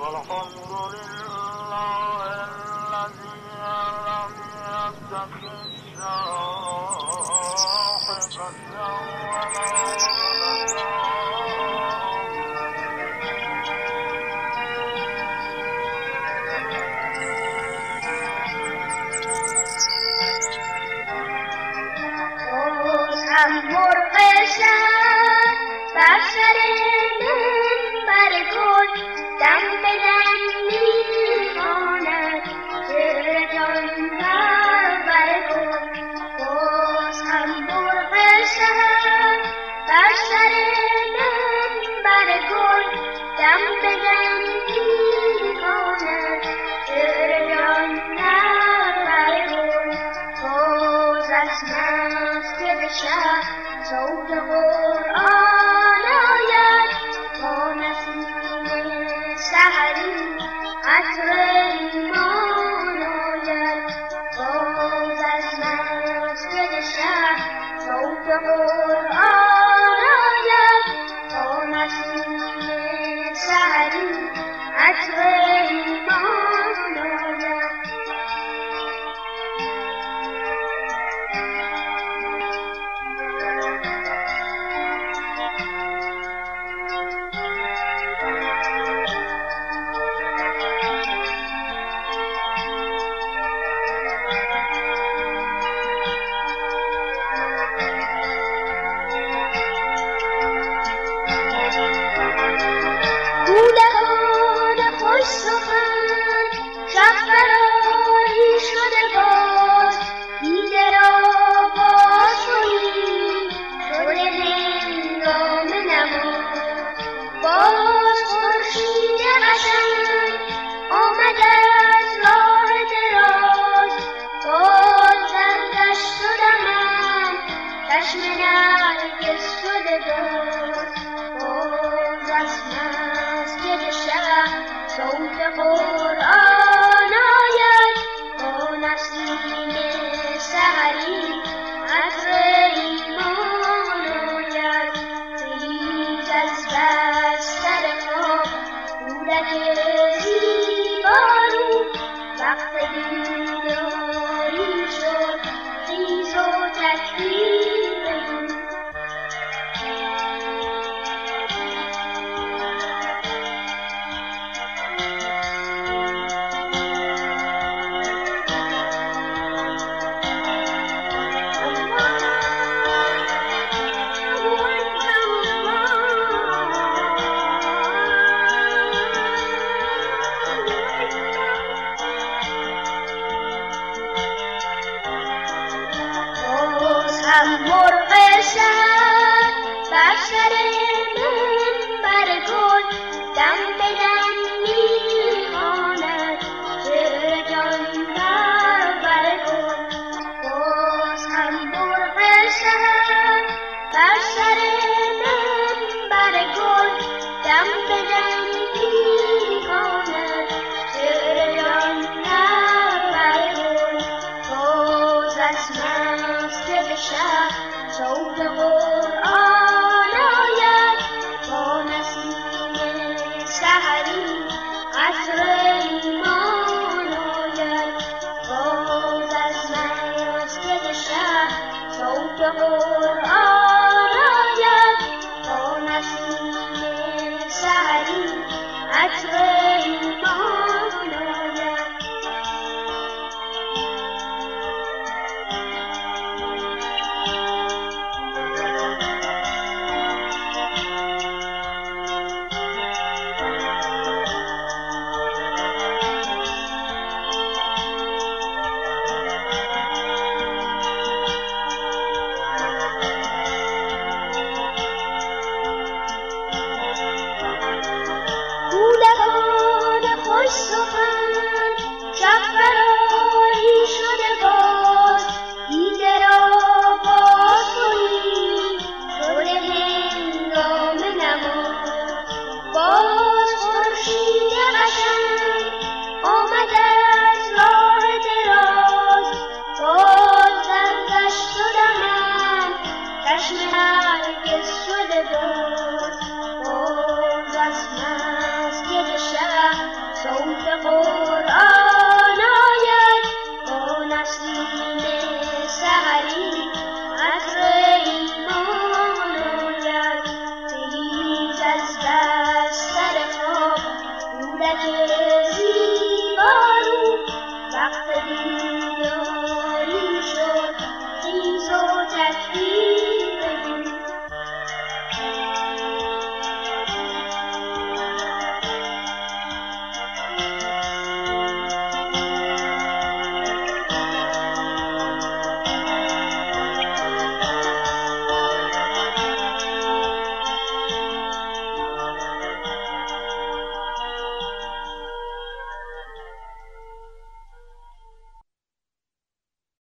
والحمد لله الذي لم صوت more. شب بر سر منبر گل دم جان پرور گل باز هم مرغ شب بر سر منبر گل دم به جان پرور گل باز از مسجد شهر شوق قرآن آید با نسیم سحری عطر ایمان آید. باز از مسجد شهر شوق قرآن آید با نسیم سحری عطر باز خورشید قشنگ آمد از راه دراز. باز در دشت و دمن چشم هرگز